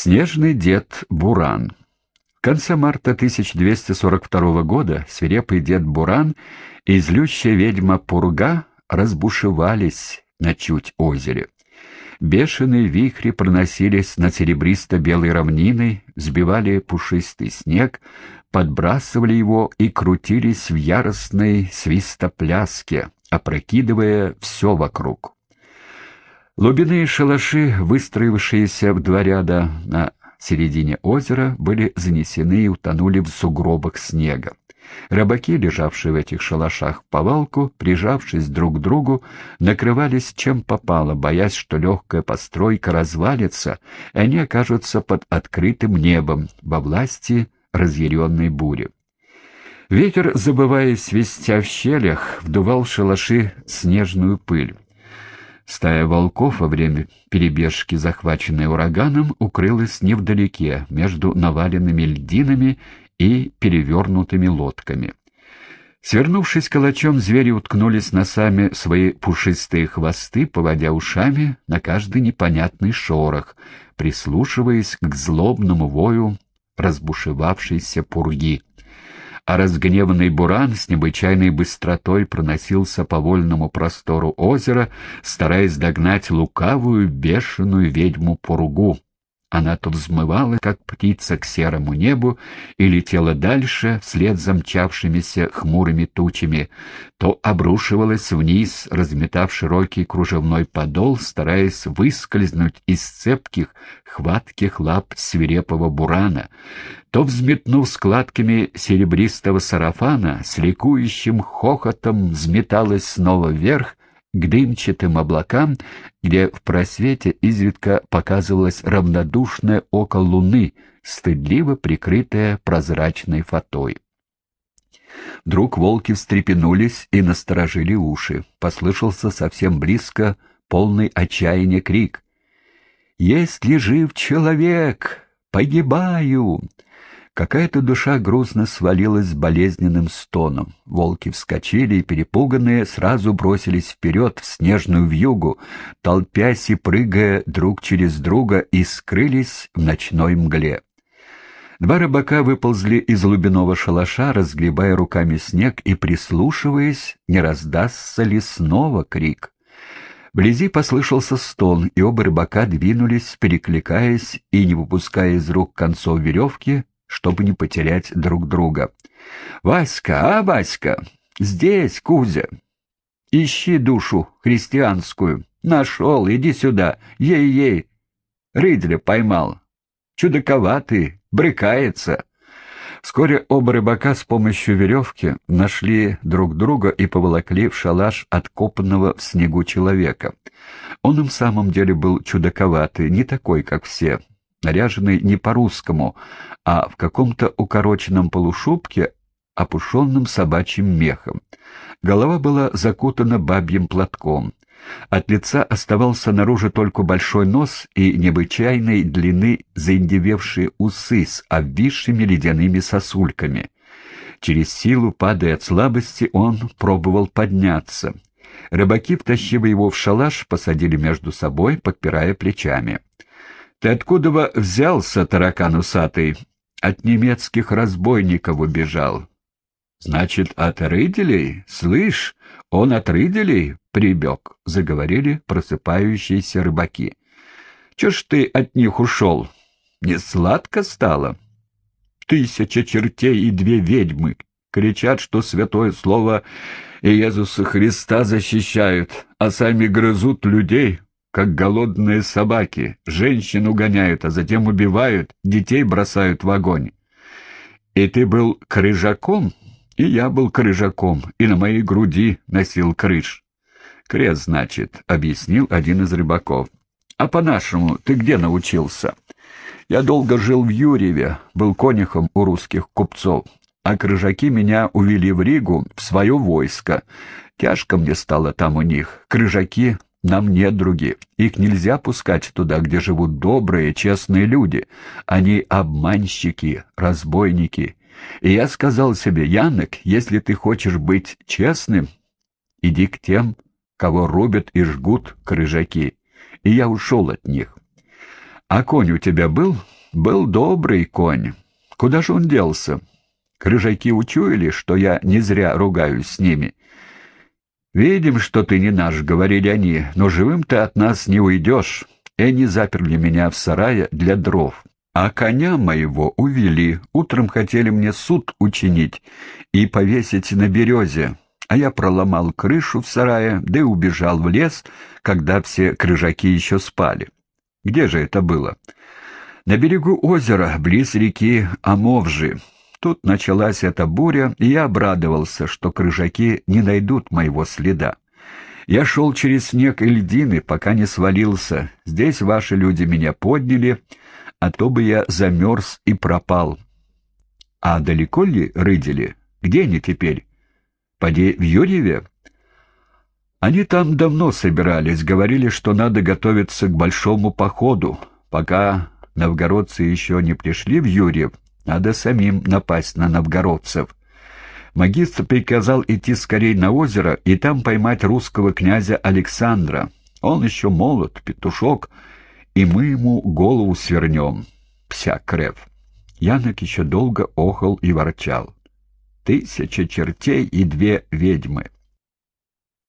Снежный дед Буран В конце марта 1242 года свирепый дед Буран и злющая ведьма Пурга разбушевались на чуть озере. Бешеные вихри проносились над серебристо-белой равниной, сбивали пушистый снег, подбрасывали его и крутились в яростной свистопляске, опрокидывая все вокруг. Лубяные шалаши, выстроившиеся в два ряда на середине озера, были занесены и утонули в сугробах снега. Рыбаки, лежавшие в этих шалашах в повалку, прижавшись друг к другу, накрывались чем попало, боясь, что легкая постройка развалится, и они окажутся под открытым небом во власти разъяренной бури. Ветер, забывая свистя в щелях, вдувал в шалаши снежную пыль. Стая волков во время перебежки, захваченной ураганом, укрылась невдалеке, между наваленными льдинами и перевернутыми лодками. Свернувшись калачом, звери уткнулись носами свои пушистые хвосты, поводя ушами на каждый непонятный шорох, прислушиваясь к злобному вою разбушевавшейся пурги а разгневанный буран с необычайной быстротой проносился по вольному простору озера, стараясь догнать лукавую, бешеную ведьму-пуругу. Она то взмывала, как птица, к серому небу и летела дальше, вслед за мчавшимися хмурыми тучами, то обрушивалась вниз, разметав широкий кружевной подол, стараясь выскользнуть из цепких, хватких лап свирепого бурана, то, взметнув складками серебристого сарафана, с ликующим хохотом взметалась снова вверх, к дымчатым облакам, где в просвете изредка показывалось равнодушное око луны, стыдливо прикрытое прозрачной фатой. Вдруг волки встрепенулись и насторожили уши. Послышался совсем близко полный отчаяния крик. «Есть ли жив человек? Погибаю!» Какая-то душа грустно свалилась с болезненным стоном. Волки вскочили и, перепуганные, сразу бросились вперед в снежную вьюгу, толпясь и прыгая друг через друга, и скрылись в ночной мгле. Два рыбака выползли из глубинного шалаша, разгребая руками снег и прислушиваясь, не раздастся ли снова крик. Вблизи послышался стон, и оба рыбака двинулись, перекликаясь и, не выпуская из рук концов веревки, чтобы не потерять друг друга. «Васька, а, Васька? Здесь, Кузя. Ищи душу христианскую. Нашел, иди сюда. Ей-ей. Рыдля поймал. Чудаковатый, брыкается». Вскоре оба рыбака с помощью веревки нашли друг друга и поволокли в шалаш откопанного в снегу человека. Он им в самом деле был чудаковатый, не такой, как все, наряженный не по-русскому, а в каком-то укороченном полушубке, опушенном собачьим мехом. Голова была закутана бабьим платком. От лица оставался наружу только большой нос и необычайной длины заиндевевшие усы с обвисшими ледяными сосульками. Через силу, падая от слабости, он пробовал подняться. Рыбаки, втащив его в шалаш, посадили между собой, подпирая плечами. Ты откуда взялся, таракан усатый? От немецких разбойников убежал. Значит, от рыделей? Слышь, он от рыделей прибег, — заговорили просыпающиеся рыбаки. Че ж ты от них ушел? Не сладко стало? Тысяча чертей и две ведьмы кричат, что святое слово Иисуса Христа защищают, а сами грызут людей, как голодные собаки, женщин угоняют, а затем убивают, детей бросают в огонь. И ты был крыжаком, и я был крыжаком, и на моей груди носил крыш. Крест, значит, — объяснил один из рыбаков. А по-нашему ты где научился? Я долго жил в Юрьеве, был конюхом у русских купцов, а крыжаки меня увели в Ригу, в свое войско. Тяжко мне стало там у них. Крыжаки нам нет других. Их нельзя пускать туда, где живут добрые, честные люди. Они обманщики, разбойники. И я сказал себе, Янок, если ты хочешь быть честным, иди к тем, кого рубят и жгут крыжаки. И я ушел от них. А конь у тебя был? был добрый конь. Куда же он делся? Крыжаки учуяли, что я не зря ругаюсь с ними. «Видим, что ты не наш», — говорили они, — «но живым ты от нас не уйдешь». Они заперли меня в сарае для дров. А коня моего увели. Утром хотели мне суд учинить и повесить на березе. А я проломал крышу в сарае, да и убежал в лес, когда все крыжаки еще спали. Где же это было? На берегу озера, близ реки Амовжи. Тут началась эта буря, и я обрадовался, что крыжаки не найдут моего следа. Я шел через снег и льдины, пока не свалился. Здесь ваши люди меня подняли, а то бы я замерз и пропал. А далеко ли рыдили? Где они теперь? Поди в Юрьеве? Они там давно собирались, говорили, что надо готовиться к большому походу. Пока новгородцы еще не пришли в Юрьев, надо самим напасть на новгородцев. Магистр приказал идти скорее на озеро и там поймать русского князя Александра. Он еще молод, петушок, и мы ему голову свернем. Пся крев. Янок еще долго охал и ворчал. Тысяча чертей и две ведьмы.